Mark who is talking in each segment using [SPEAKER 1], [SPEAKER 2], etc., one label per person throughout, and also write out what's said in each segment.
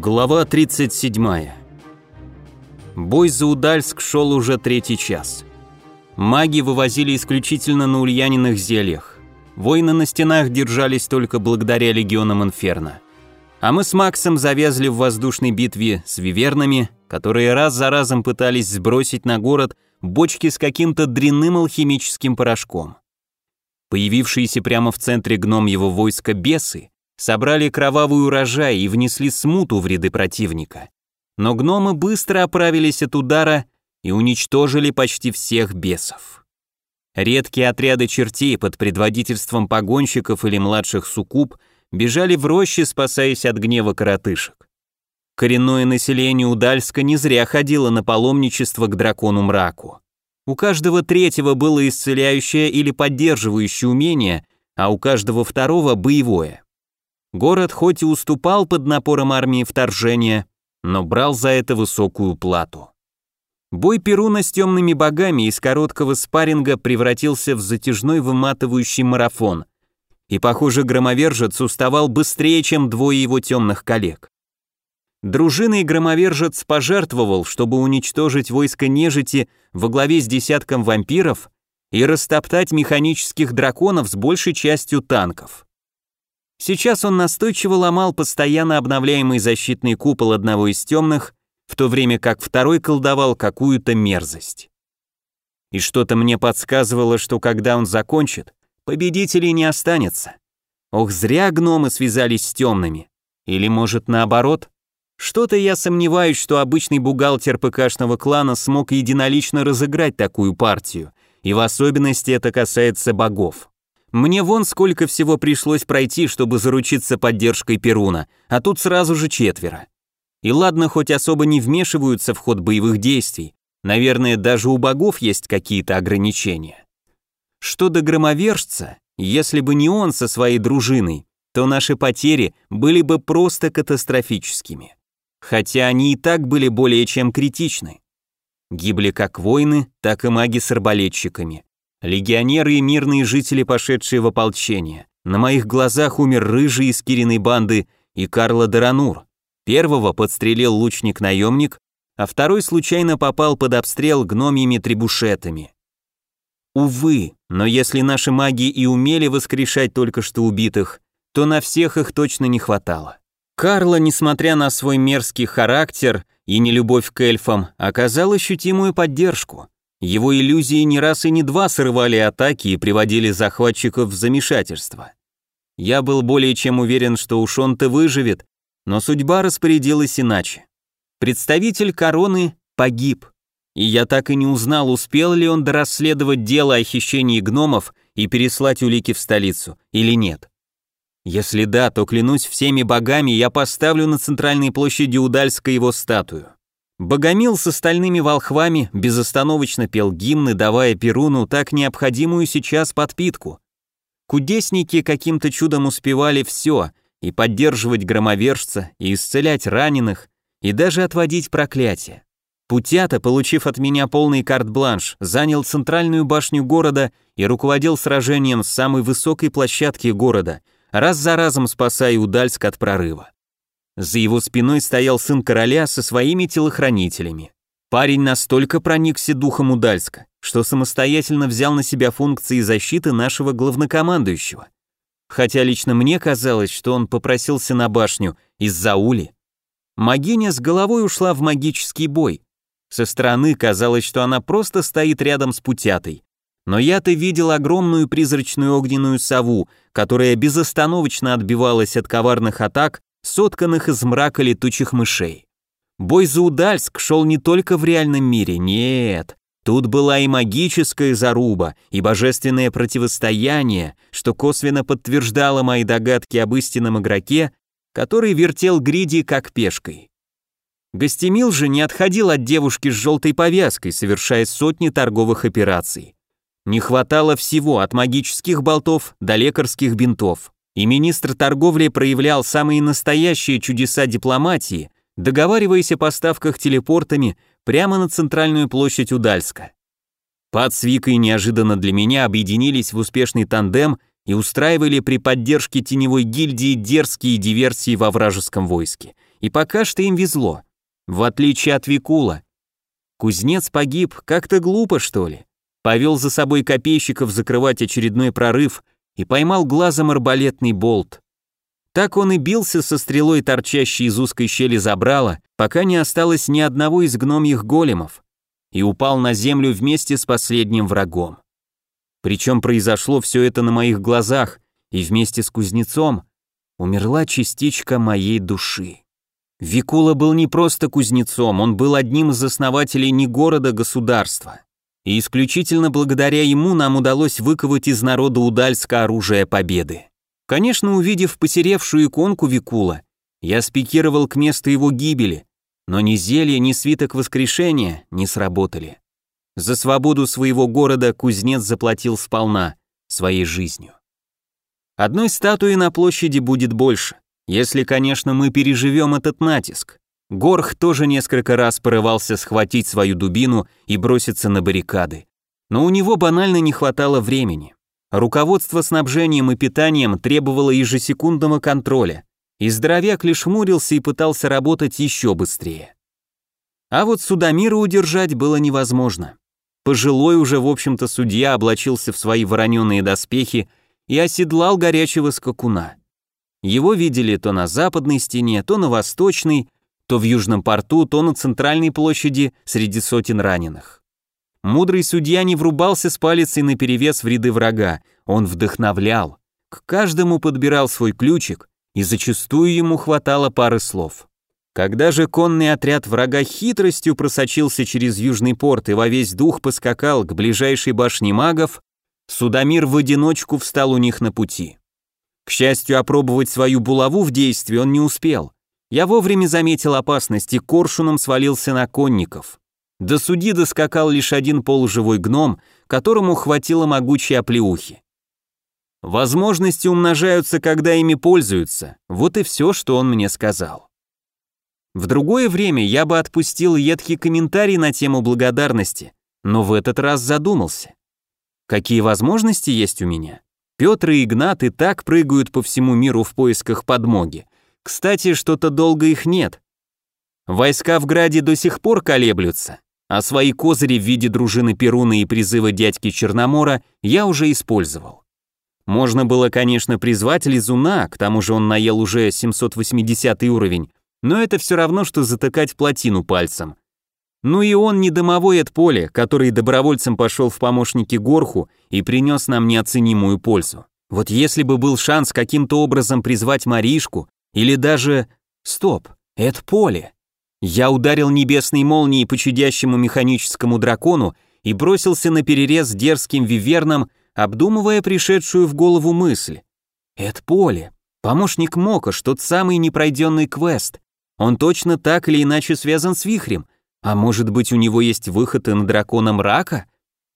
[SPEAKER 1] Глава 37. Бой за Удальск шел уже третий час. Маги вывозили исключительно на ульяниных зельях. Воины на стенах держались только благодаря легионам Инферно. А мы с Максом завязли в воздушной битве с вивернами, которые раз за разом пытались сбросить на город бочки с каким-то дрянным алхимическим порошком. Появившиеся прямо в центре гном его войска бесы собрали кровавый урожай и внесли смуту в ряды противника. Но гномы быстро оправились от удара и уничтожили почти всех бесов. Редкие отряды чертей под предводительством погонщиков или младших суккуб бежали в рощи, спасаясь от гнева коротышек. Коренное население Удальска не зря ходило на паломничество к дракону мраку. У каждого третьего было исцеляющее или поддерживающее умение, а у каждого второго – боевое. Город хоть и уступал под напором армии вторжения, но брал за это высокую плату. Бой Перуна с темными богами из короткого спарринга превратился в затяжной выматывающий марафон, и, похоже, громовержец уставал быстрее, чем двое его темных коллег. Дружиной громовержец пожертвовал, чтобы уничтожить войско нежити во главе с десятком вампиров и растоптать механических драконов с большей частью танков. Сейчас он настойчиво ломал постоянно обновляемый защитный купол одного из темных, в то время как второй колдовал какую-то мерзость. И что-то мне подсказывало, что когда он закончит, победителей не останется. Ох, зря гномы связались с темными. Или, может, наоборот? Что-то я сомневаюсь, что обычный бухгалтер ПКшного клана смог единолично разыграть такую партию, и в особенности это касается богов. Мне вон сколько всего пришлось пройти, чтобы заручиться поддержкой Перуна, а тут сразу же четверо. И ладно, хоть особо не вмешиваются в ход боевых действий, наверное, даже у богов есть какие-то ограничения. Что до громовержца, если бы не он со своей дружиной, то наши потери были бы просто катастрофическими. Хотя они и так были более чем критичны. Гибли как воины, так и маги с арбалетчиками. Легионеры и мирные жители, пошедшие в ополчение. На моих глазах умер рыжий из Кириной банды и Карло Даранур. Первого подстрелил лучник-наемник, а второй случайно попал под обстрел гномьими требушетами. Увы, но если наши маги и умели воскрешать только что убитых, то на всех их точно не хватало. Карло, несмотря на свой мерзкий характер и нелюбовь к эльфам, оказал ощутимую поддержку. Его иллюзии не раз и не два срывали атаки и приводили захватчиков в замешательство. Я был более чем уверен, что уж он-то выживет, но судьба распорядилась иначе. Представитель короны погиб, и я так и не узнал, успел ли он дорасследовать дело о хищении гномов и переслать улики в столицу, или нет. Если да, то клянусь всеми богами, я поставлю на центральной площади Удальска его статую. Богомил с остальными волхвами безостановочно пел гимны, давая Перуну так необходимую сейчас подпитку. Кудесники каким-то чудом успевали все, и поддерживать громовержца, и исцелять раненых, и даже отводить проклятие. Путята, получив от меня полный карт-бланш, занял центральную башню города и руководил сражением с самой высокой площадки города, раз за разом спасая Удальск от прорыва. За его спиной стоял сын короля со своими телохранителями. Парень настолько проникся духом Удальска, что самостоятельно взял на себя функции защиты нашего главнокомандующего. Хотя лично мне казалось, что он попросился на башню из-за ули. Магиня с головой ушла в магический бой. Со стороны казалось, что она просто стоит рядом с путятой. Но я-то видел огромную призрачную огненную сову, которая безостановочно отбивалась от коварных атак сотканных из мрака летучих мышей. Бой за Удальск шел не только в реальном мире, нет. Тут была и магическая заруба, и божественное противостояние, что косвенно подтверждало мои догадки об истинном игроке, который вертел Гриди как пешкой. Гостемил же не отходил от девушки с желтой повязкой, совершая сотни торговых операций. Не хватало всего, от магических болтов до лекарских бинтов и министр торговли проявлял самые настоящие чудеса дипломатии, договариваясь о поставках телепортами прямо на центральную площадь Удальска. Пат с Викой неожиданно для меня объединились в успешный тандем и устраивали при поддержке теневой гильдии дерзкие диверсии во вражеском войске. и пока что им везло. В отличие от Викула. Кузнец погиб, как-то глупо, что ли. Повел за собой копейщиков закрывать очередной прорыв и поймал глазом арбалетный болт. Так он и бился со стрелой, торчащей из узкой щели забрала, пока не осталось ни одного из гномьих големов, и упал на землю вместе с последним врагом. Причем произошло все это на моих глазах, и вместе с кузнецом умерла частичка моей души. Викула был не просто кузнецом, он был одним из основателей не города, государства. И исключительно благодаря ему нам удалось выковать из народа Удальска оружие победы. Конечно, увидев посеревшую иконку Викула, я спикировал к месту его гибели, но ни зелье, ни свиток воскрешения не сработали. За свободу своего города кузнец заплатил сполна, своей жизнью. Одной статуи на площади будет больше, если, конечно, мы переживем этот натиск. Горх тоже несколько раз порывался схватить свою дубину и броситься на баррикады. Но у него банально не хватало времени. Руководство снабжением и питанием требовало ежесекундного контроля, и здоровяк лишь хмурился и пытался работать еще быстрее. А вот Судомира удержать было невозможно. Пожилой уже, в общем-то, судья облачился в свои вороненые доспехи и оседлал горячего скакуна. Его видели то на западной стене, то на восточной, то в южном порту, то на центральной площади среди сотен раненых. Мудрый судья не врубался с палицей наперевес в ряды врага, он вдохновлял. К каждому подбирал свой ключик, и зачастую ему хватало пары слов. Когда же конный отряд врага хитростью просочился через южный порт и во весь дух поскакал к ближайшей башне магов, Судомир в одиночку встал у них на пути. К счастью, опробовать свою булаву в действии он не успел. Я вовремя заметил опасность и коршуном свалился на конников. До судьи доскакал лишь один полуживой гном, которому хватило могучей оплеухи. Возможности умножаются, когда ими пользуются. Вот и все, что он мне сказал. В другое время я бы отпустил едкий комментарий на тему благодарности, но в этот раз задумался. Какие возможности есть у меня? Петр и Игнат и так прыгают по всему миру в поисках подмоги. Кстати, что-то долго их нет. Войска в Граде до сих пор колеблются, а свои козыри в виде дружины Перуна и призыва дядьки Черномора я уже использовал. Можно было, конечно, призвать Лизуна, к тому же он наел уже 780 уровень, но это все равно, что затыкать плотину пальцем. Ну и он не домовой от поля, который добровольцем пошел в помощники Горху и принес нам неоценимую пользу. Вот если бы был шанс каким-то образом призвать Маришку, или даже... Стоп, это поле. Я ударил небесной молнией по чудящему механическому дракону и бросился на перерез дерзким виверном, обдумывая пришедшую в голову мысль. Это поле. Помощник Мока, тот самый непройденный квест. Он точно так или иначе связан с вихрем. А может быть, у него есть выход и на дракона мрака?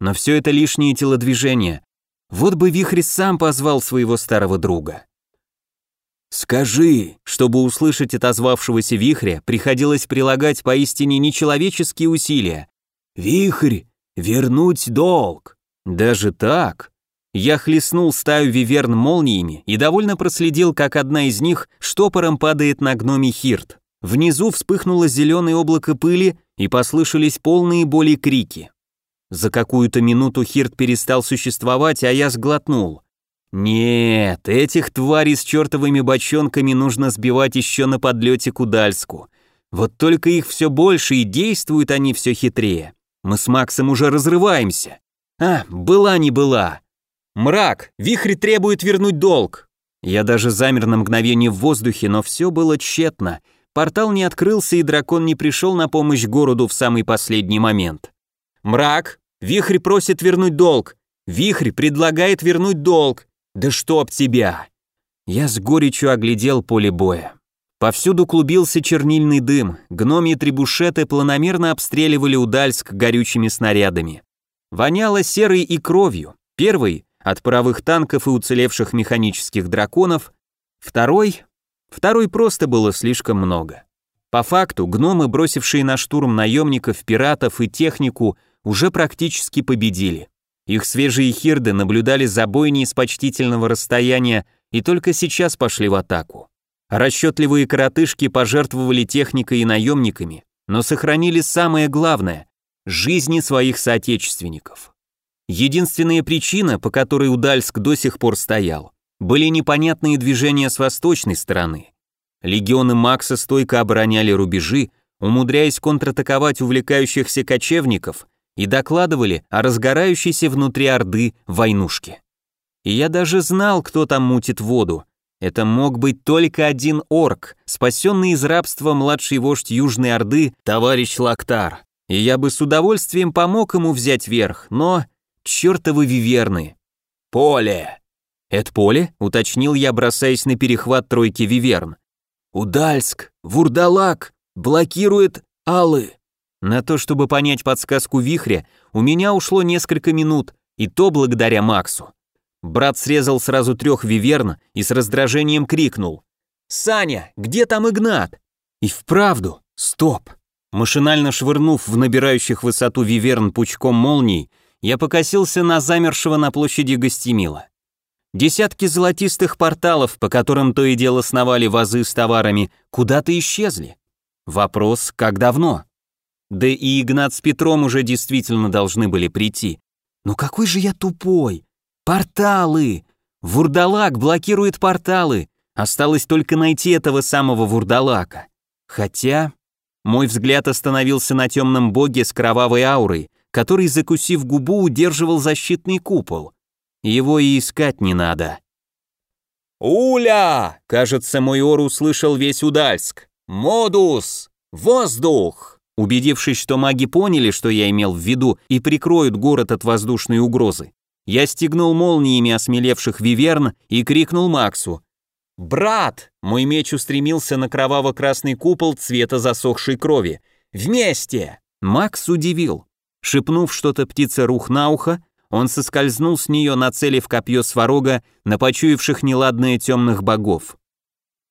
[SPEAKER 1] Но все это лишние телодвижения. Вот бы вихрь сам позвал своего старого друга. «Скажи!» Чтобы услышать отозвавшегося вихря, приходилось прилагать поистине нечеловеческие усилия. «Вихрь! Вернуть долг!» Даже так? Я хлестнул стаю виверн молниями и довольно проследил, как одна из них штопором падает на гноми хирт. Внизу вспыхнуло зеленое облако пыли и послышались полные боли крики. За какую-то минуту хирт перестал существовать, а я сглотнул. Нет, этих тварей с чертовыми бочонками нужно сбивать еще на подлете к Удальску. Вот только их все больше, и действуют они все хитрее. Мы с Максом уже разрываемся. А, была не была. Мрак, вихрь требует вернуть долг. Я даже замер на мгновение в воздухе, но все было тщетно. Портал не открылся, и дракон не пришел на помощь городу в самый последний момент. Мрак, вихрь просит вернуть долг. Вихрь предлагает вернуть долг. «Да чтоб тебя!» Я с горечью оглядел поле боя. Повсюду клубился чернильный дым, гномьи трибушеты планомерно обстреливали Удальск горючими снарядами. Воняло серой и кровью. Первый — от паровых танков и уцелевших механических драконов, второй — второй просто было слишком много. По факту, гномы, бросившие на штурм наемников, пиратов и технику, уже практически победили. Их свежие хирды наблюдали за бойней с почтительного расстояния и только сейчас пошли в атаку. Расчетливые коротышки пожертвовали техникой и наемниками, но сохранили самое главное – жизни своих соотечественников. Единственная причина, по которой Удальск до сих пор стоял, были непонятные движения с восточной стороны. Легионы Макса стойко обороняли рубежи, умудряясь контратаковать увлекающихся кочевников и докладывали о разгорающейся внутри Орды войнушке. И я даже знал, кто там мутит воду. Это мог быть только один орк, спасенный из рабства младший вождь Южной Орды, товарищ Лактар. И я бы с удовольствием помог ему взять верх, но... Чёртовы виверны. Поле! Это поле? Уточнил я, бросаясь на перехват тройки виверн. Удальск, Вурдалак, блокирует Алы. На то, чтобы понять подсказку вихря, у меня ушло несколько минут, и то благодаря Максу. Брат срезал сразу трех виверн и с раздражением крикнул. «Саня, где там Игнат?» И вправду, стоп. Машинально швырнув в набирающих высоту виверн пучком молний, я покосился на замершего на площади гостемила. Десятки золотистых порталов, по которым то и дело сновали вазы с товарами, куда-то исчезли. Вопрос, как давно? Да и Игнат с Петром уже действительно должны были прийти. Но какой же я тупой! Порталы! Вурдалак блокирует порталы. Осталось только найти этого самого вурдалака. Хотя... Мой взгляд остановился на темном боге с кровавой аурой, который, закусив губу, удерживал защитный купол. Его и искать не надо. «Уля!» — кажется, мой ор услышал весь Удальск. «Модус! Воздух!» Убедившись, что маги поняли, что я имел в виду, и прикроют город от воздушной угрозы, я стегнул молниями осмелевших виверн и крикнул Максу. «Брат!» Мой меч устремился на кроваво-красный купол цвета засохшей крови. «Вместе!» Макс удивил. Шепнув что-то птице рух на ухо, он соскользнул с нее, нацелив копье сварога на почуявших неладные темных богов.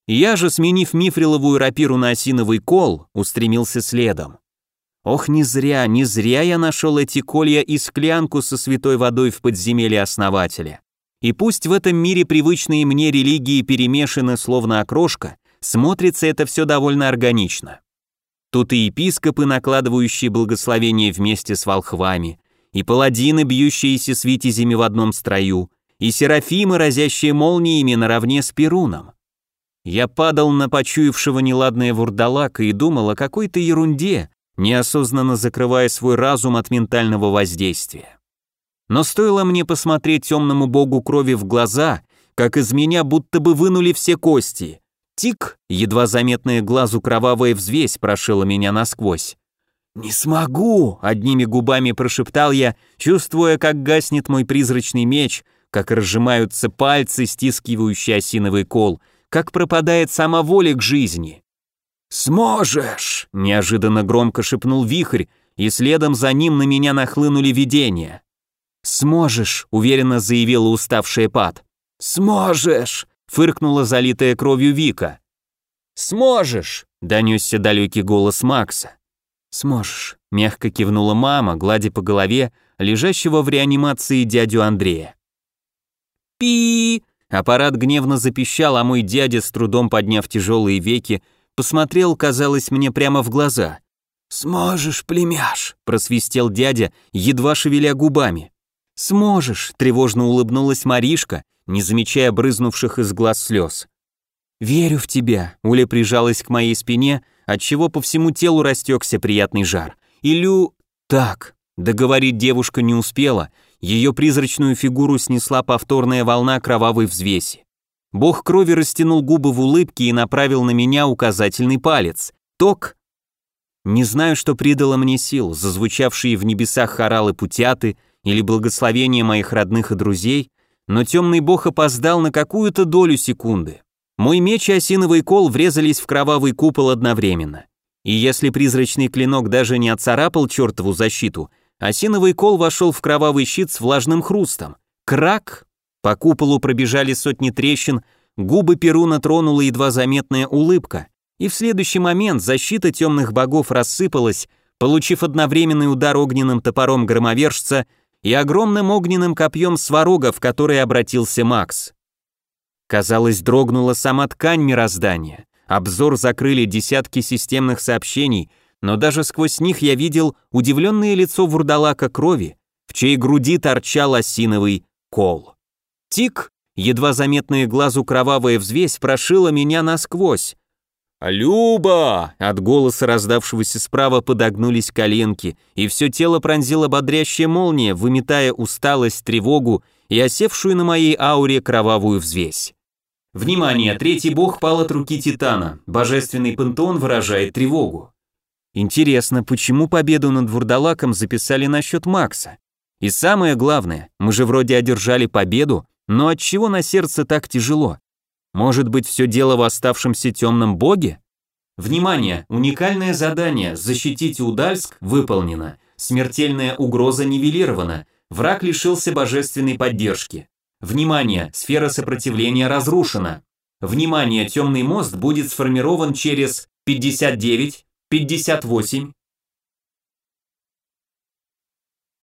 [SPEAKER 1] Я же, сменив мифриловую рапиру на осиновый кол, устремился следом. Ох, не зря, не зря я нашел эти колья и склянку со святой водой в подземелье основателя. И пусть в этом мире привычные мне религии перемешаны словно окрошка, смотрится это все довольно органично. Тут и епископы, накладывающие благословение вместе с волхвами, и паладины, бьющиеся с витязями в одном строю, и серафимы, разящие молниями наравне с Перуном. Я падал на почуявшего неладное вурдалака и думал о какой-то ерунде, неосознанно закрывая свой разум от ментального воздействия. Но стоило мне посмотреть темному богу крови в глаза, как из меня будто бы вынули все кости. Тик, едва заметная глазу кровавая взвесь прошила меня насквозь. «Не смогу!» — одними губами прошептал я, чувствуя, как гаснет мой призрачный меч, как разжимаются пальцы, стискивающие осиновый кол, как пропадает сама воля к жизни. «Сможешь!» — неожиданно громко шепнул вихрь, и следом за ним на меня нахлынули видения. «Сможешь!» — уверенно заявила уставшая Пат. «Сможешь!» — фыркнула залитая кровью Вика. «Сможешь!» — донесся далекий голос Макса. «Сможешь!» — мягко кивнула мама, гладя по голове лежащего в реанимации дядю Андрея. «Пи!» Аппарат гневно запищал, а мой дядя, с трудом подняв тяжелые веки, посмотрел, казалось, мне прямо в глаза. «Сможешь, племяш», — просвистел дядя, едва шевеля губами. «Сможешь», — тревожно улыбнулась Маришка, не замечая брызнувших из глаз слез. «Верю в тебя», — Уля прижалась к моей спине, отчего по всему телу растекся приятный жар. «Илю...» «Так», — договорить девушка не успела, ее призрачную фигуру снесла повторная волна кровавой взвеси. Бог крови растянул губы в улыбке и направил на меня указательный палец. Ток. Не знаю, что придало мне сил, зазвучавшие в небесах хоралы путяты или благословения моих родных и друзей, но темный бог опоздал на какую-то долю секунды. Мой меч и осиновый кол врезались в кровавый купол одновременно. И если призрачный клинок даже не отцарапал чертову защиту, осиновый кол вошел в кровавый щит с влажным хрустом. Крак! По куполу пробежали сотни трещин, губы Перуна тронула едва заметная улыбка, и в следующий момент защита темных богов рассыпалась, получив одновременный удар огненным топором громовержца и огромным огненным копьем сварога, в который обратился Макс. Казалось, дрогнула сама ткань мироздания. Обзор закрыли десятки системных сообщений, но даже сквозь них я видел удивленное лицо вурдалака крови, в чьей груди торчал осиновый кол. Тик, едва заметная глазу кровавая взвесь, прошила меня насквозь. «Люба!» От голоса раздавшегося справа подогнулись коленки, и все тело пронзила бодрящая молния, выметая усталость, тревогу и осевшую на моей ауре кровавую взвесь. Внимание, третий бог пал от руки Титана. Божественный пантеон выражает тревогу. Интересно, почему победу над Вурдалаком записали на счет Макса? И самое главное, мы же вроде одержали победу, но от чего на сердце так тяжело? Может быть, все дело в оставшемся темном боге? Внимание! Уникальное задание «Защитите Удальск» выполнено. Смертельная угроза нивелирована. Враг лишился божественной поддержки. Внимание! Сфера сопротивления разрушена. Внимание! Темный мост будет сформирован через 59, 58,